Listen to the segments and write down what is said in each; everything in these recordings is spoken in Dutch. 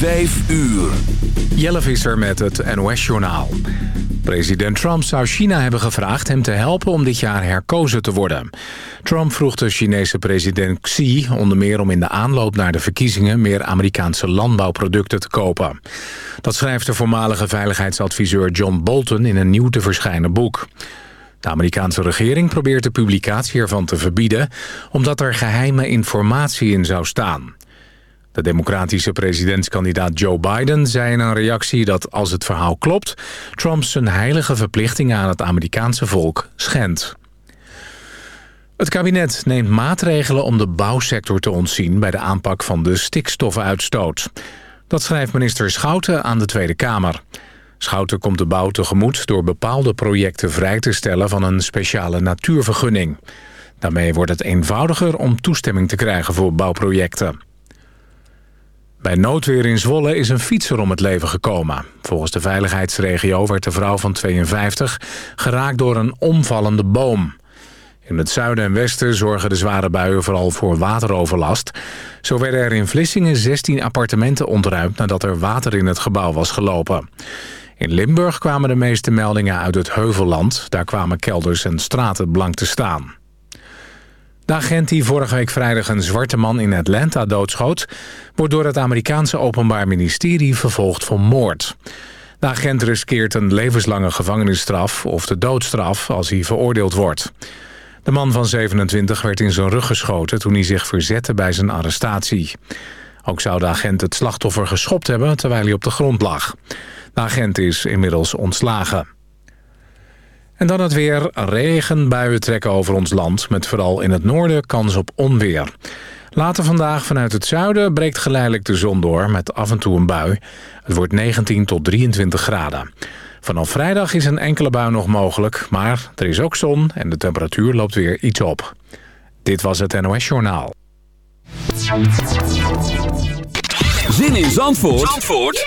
Vijf uur. Jelle Visser met het NOS-journaal. President Trump zou China hebben gevraagd hem te helpen om dit jaar herkozen te worden. Trump vroeg de Chinese president Xi onder meer om in de aanloop naar de verkiezingen meer Amerikaanse landbouwproducten te kopen. Dat schrijft de voormalige veiligheidsadviseur John Bolton in een nieuw te verschijnen boek. De Amerikaanse regering probeert de publicatie ervan te verbieden... omdat er geheime informatie in zou staan. De democratische presidentskandidaat Joe Biden zei in een reactie dat als het verhaal klopt... Trump zijn heilige verplichtingen aan het Amerikaanse volk schendt. Het kabinet neemt maatregelen om de bouwsector te ontzien... bij de aanpak van de stikstofuitstoot. Dat schrijft minister Schouten aan de Tweede Kamer. Schouten komt de bouw tegemoet door bepaalde projecten vrij te stellen... van een speciale natuurvergunning. Daarmee wordt het eenvoudiger om toestemming te krijgen voor bouwprojecten. Bij noodweer in Zwolle is een fietser om het leven gekomen. Volgens de veiligheidsregio werd de vrouw van 52 geraakt door een omvallende boom. In het zuiden en westen zorgen de zware buien vooral voor wateroverlast. Zo werden er in Vlissingen 16 appartementen ontruimd nadat er water in het gebouw was gelopen. In Limburg kwamen de meeste meldingen uit het Heuvelland. Daar kwamen kelders en straten blank te staan. De agent die vorige week vrijdag een zwarte man in Atlanta doodschoot... wordt door het Amerikaanse Openbaar Ministerie vervolgd voor moord. De agent riskeert een levenslange gevangenisstraf of de doodstraf als hij veroordeeld wordt. De man van 27 werd in zijn rug geschoten toen hij zich verzette bij zijn arrestatie. Ook zou de agent het slachtoffer geschopt hebben terwijl hij op de grond lag. De agent is inmiddels ontslagen. En dan het weer. Regenbuien trekken over ons land... met vooral in het noorden kans op onweer. Later vandaag vanuit het zuiden breekt geleidelijk de zon door... met af en toe een bui. Het wordt 19 tot 23 graden. Vanaf vrijdag is een enkele bui nog mogelijk... maar er is ook zon en de temperatuur loopt weer iets op. Dit was het NOS Journaal. Zin in Zandvoort, Zandvoort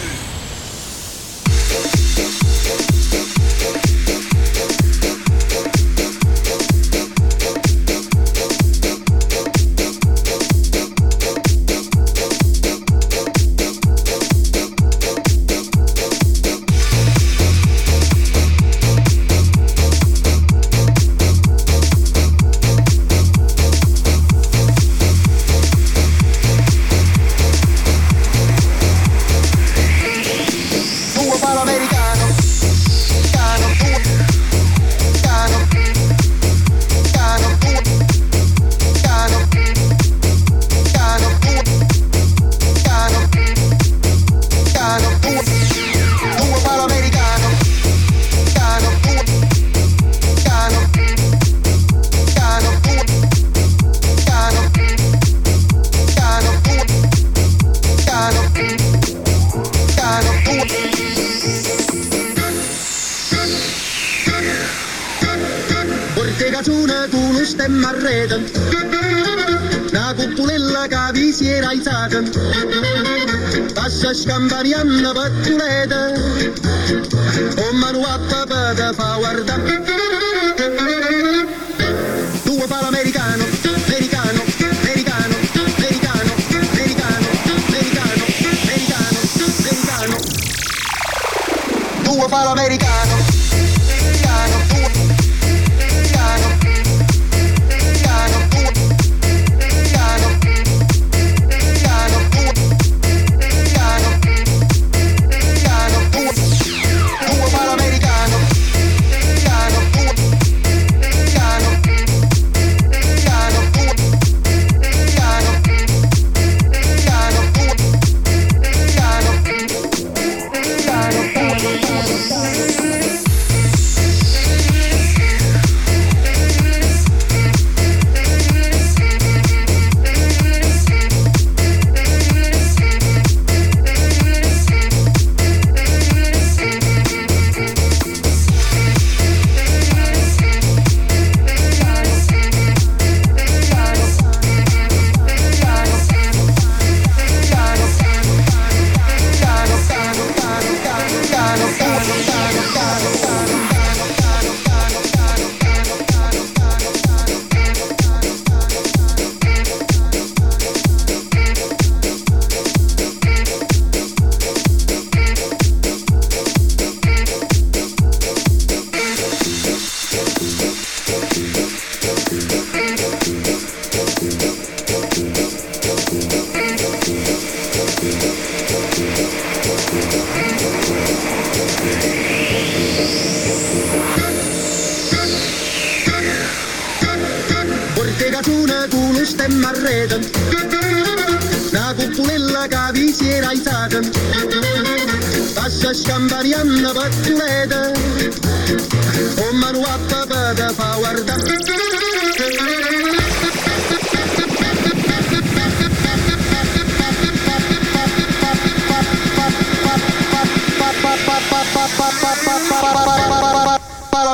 Una scamparianna pattuleta, o manuatta per fa guarda. Due palo americano, americano, americano, americano, americano, americano, americano, americano. Due palo americano. Ze scambarianno battulete O manu a papà da fa guardare Palo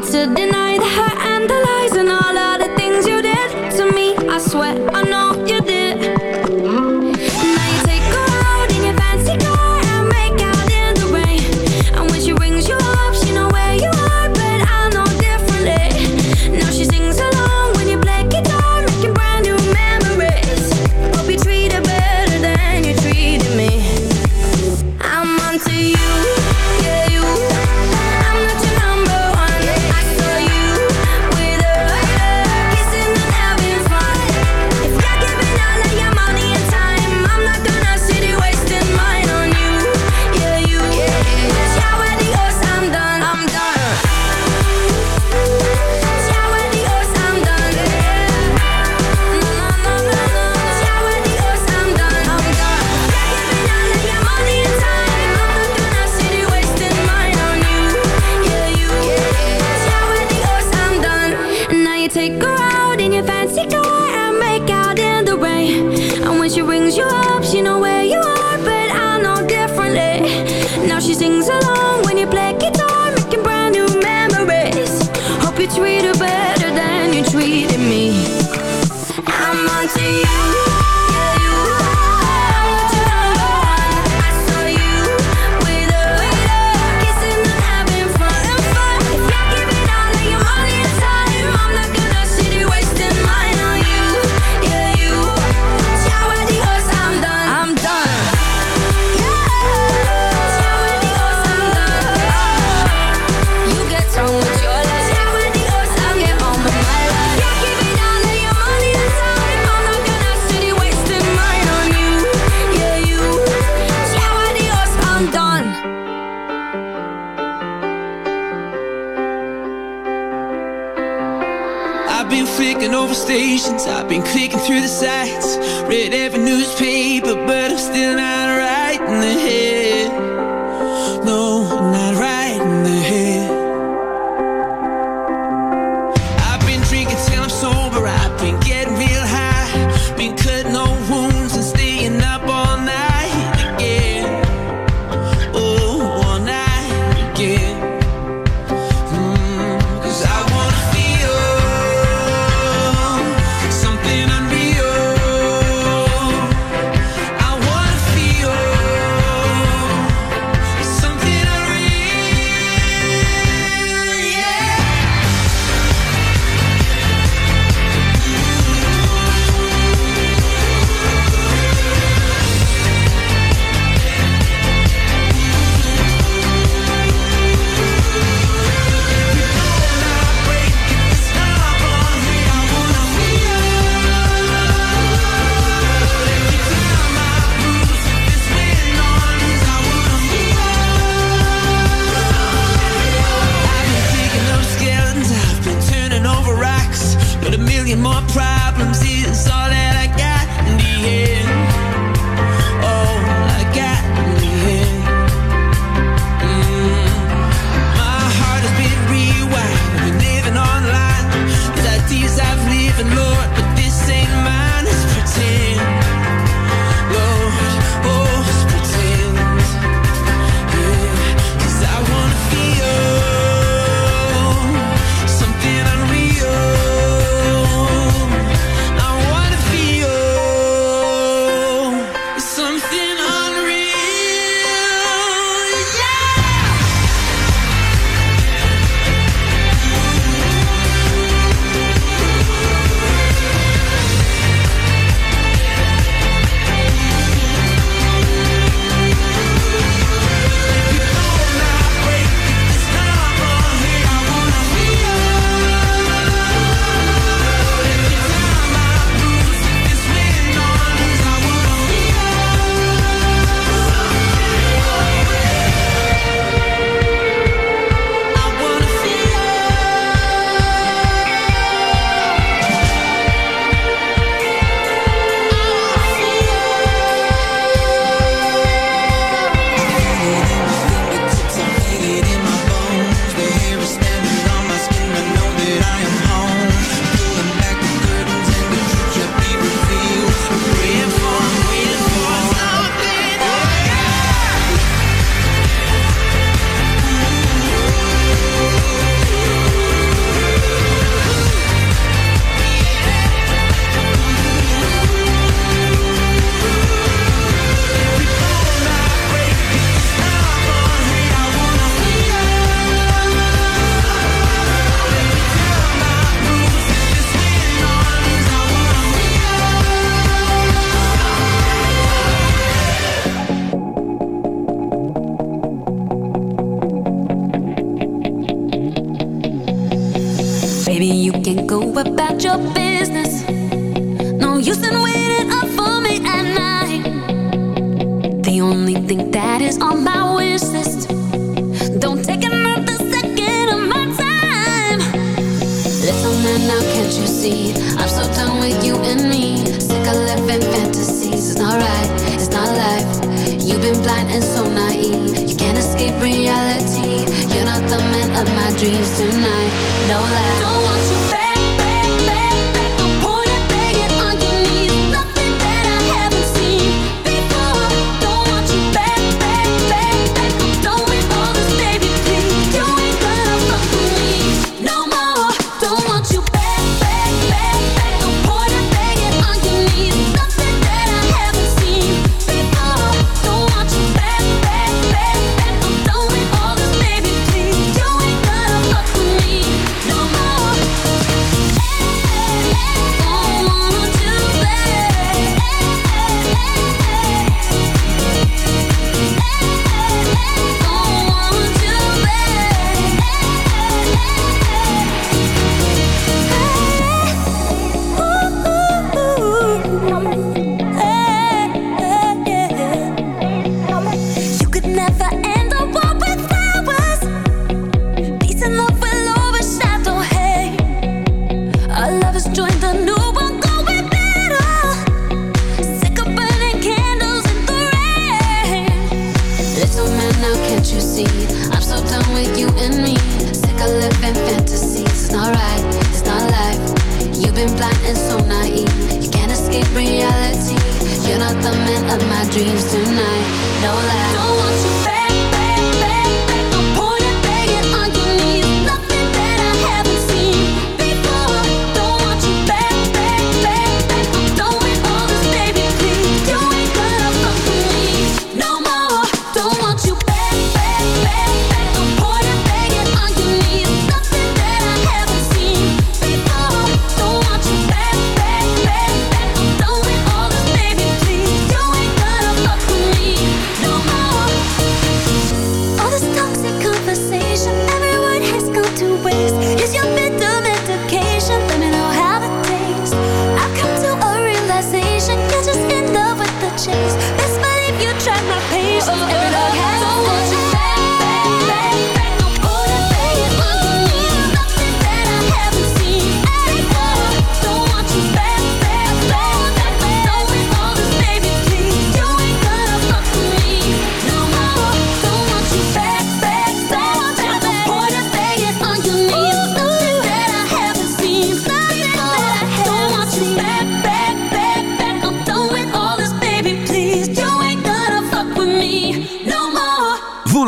to deny the hurt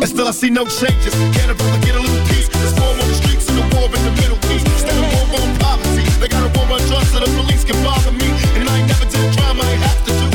And still I see no changes. Can Cannibal, I get a little peace. There's war on the streets and a war in the Middle East. Still a war on poverty. They got a war on drugs so the police can bother me. And I ain't never did crime, I ain't have to do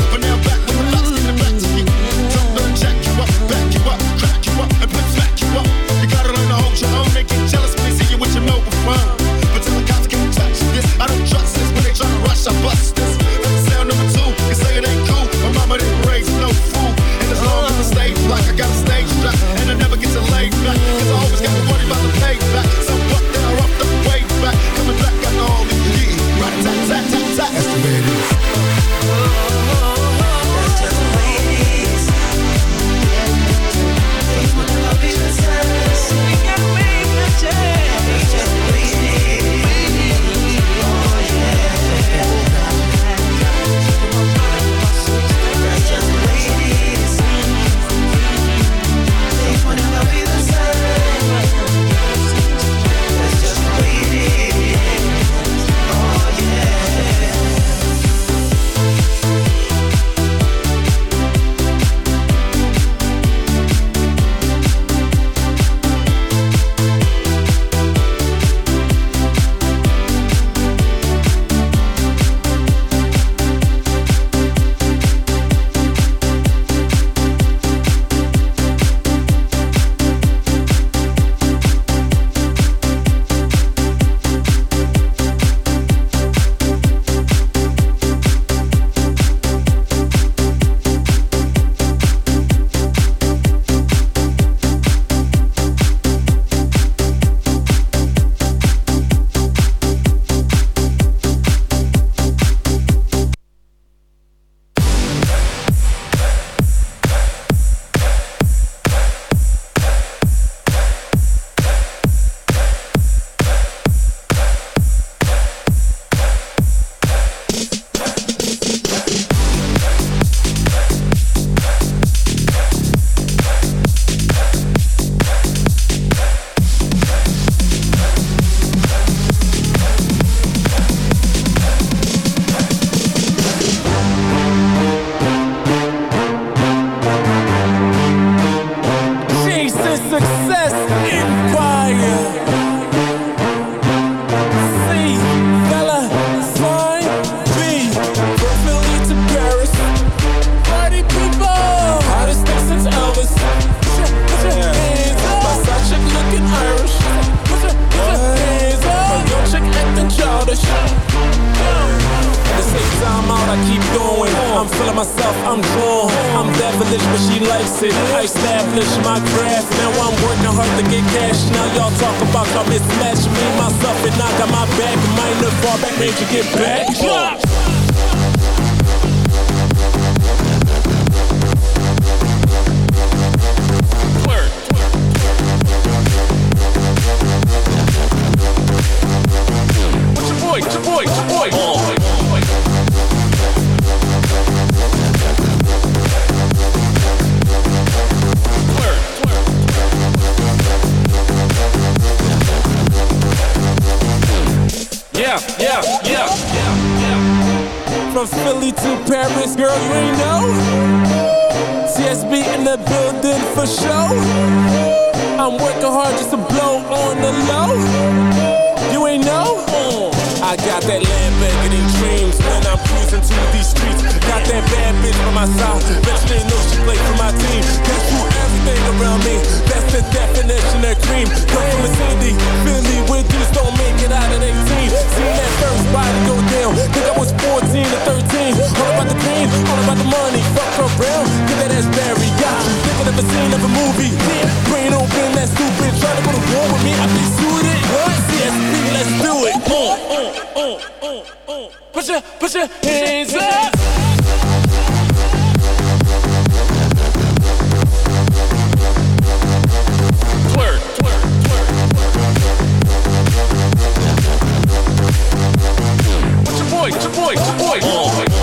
TSB in the building for show. I'm working hard just to blow on the low. You ain't know? I got that Lamborghini dreams when I'm cruising through these streets. Got that bad bitch on my side. You didn't know she played for my team. Guess who everything around me? That's the definition of cream. Come from a city, Philly, where dudes don't make it out at 18. Seen that first body go down. Think I was 14 or 13. All about the green, all about the money. Of scene of a movie. Brain open, that stupid. Trying to go to war with me, I be suited. What? CSP, let's do it. Uh, uh, uh, uh, uh. Put your, put your hands up. Boy? Boy? Boy? What's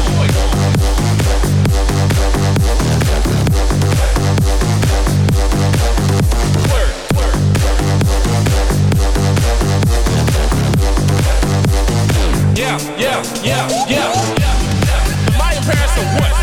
yeah, yeah, yeah. My comparison what?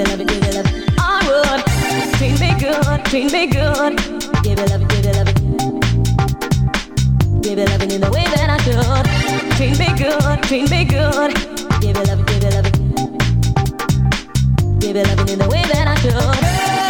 you love, give you love. I would treat be good, treat be good. Give it love, give you love. Give you love in the way that I should. Treat be good, treat be good. Give it love, give you love. Give you love in the way that I should.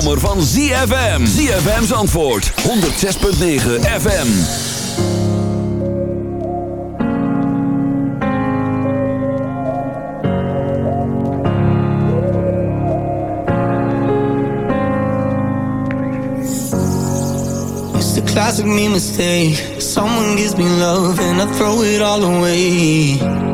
zomer van ZFM. ZFM's antwoord. 106.9 FM. It's a classic me mistake. Someone gives me love and I throw it all away.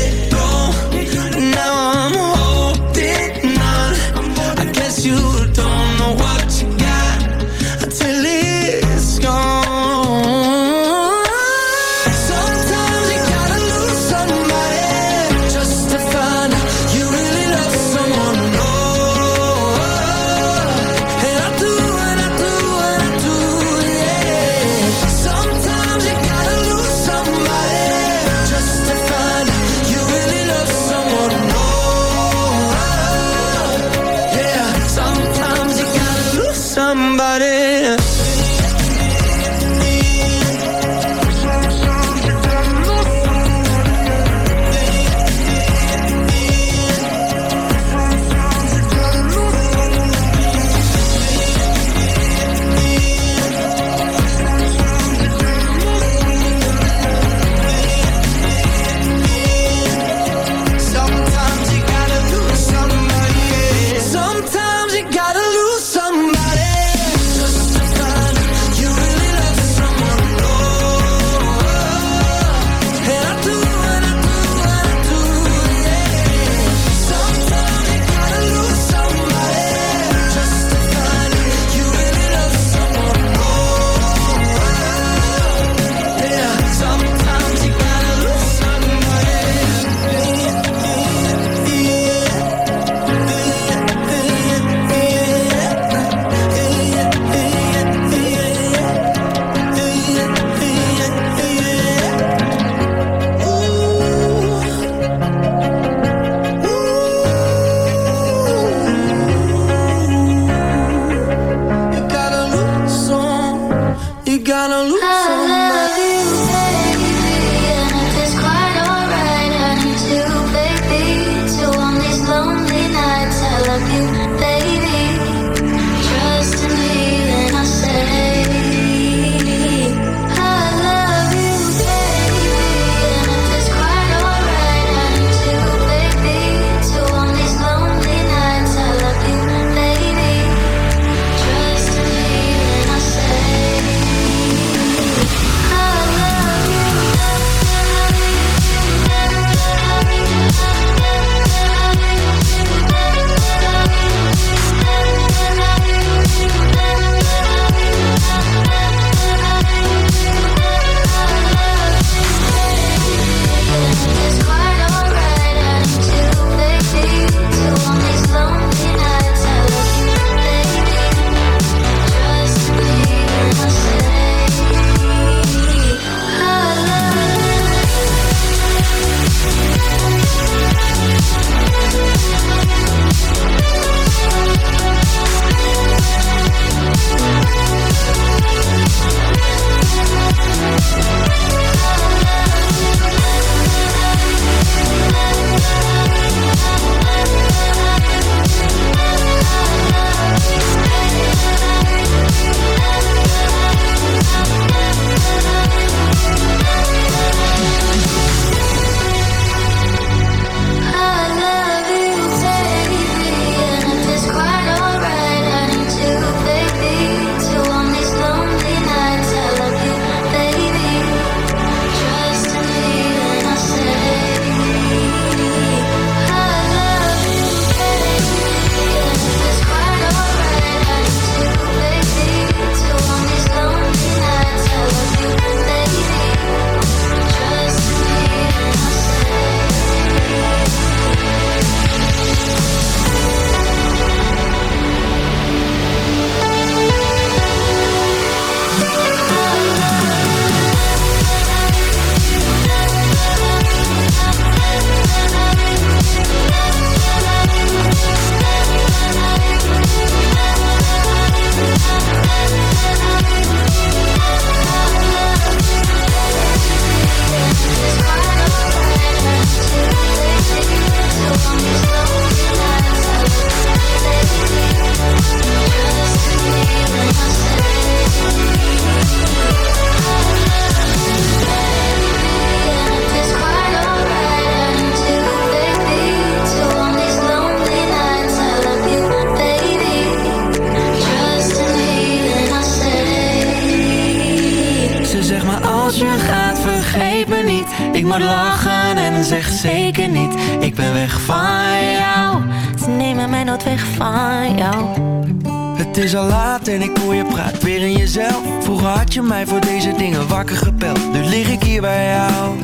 is al laat en ik hoor je praat weer in jezelf. Vroeger had je mij voor deze dingen wakker gepeld. Nu lig ik hier bij jou.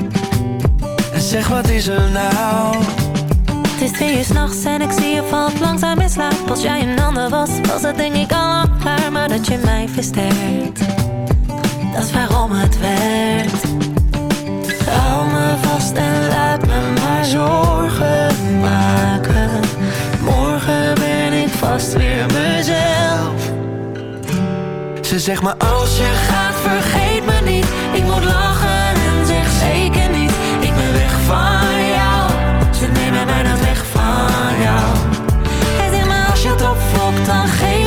En zeg wat is er nou? Het is twee uur s'nachts en ik zie je valt langzaam in slaap. Als jij een ander was, was het denk ik al klaar. Maar dat je mij versterkt, dat is waarom het werkt. Hou me vast en laat me maar zorgen maken. Vast weer mezelf. Ze zegt maar als je gaat, vergeet me niet. Ik moet lachen en zeg zeker niet. Ik ben weg van jou. Ze nemen mij dan weg van jou. Zegt maar als je het opfokt, dan geeft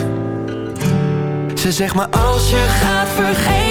Ze zegt maar als je gaat, vergeet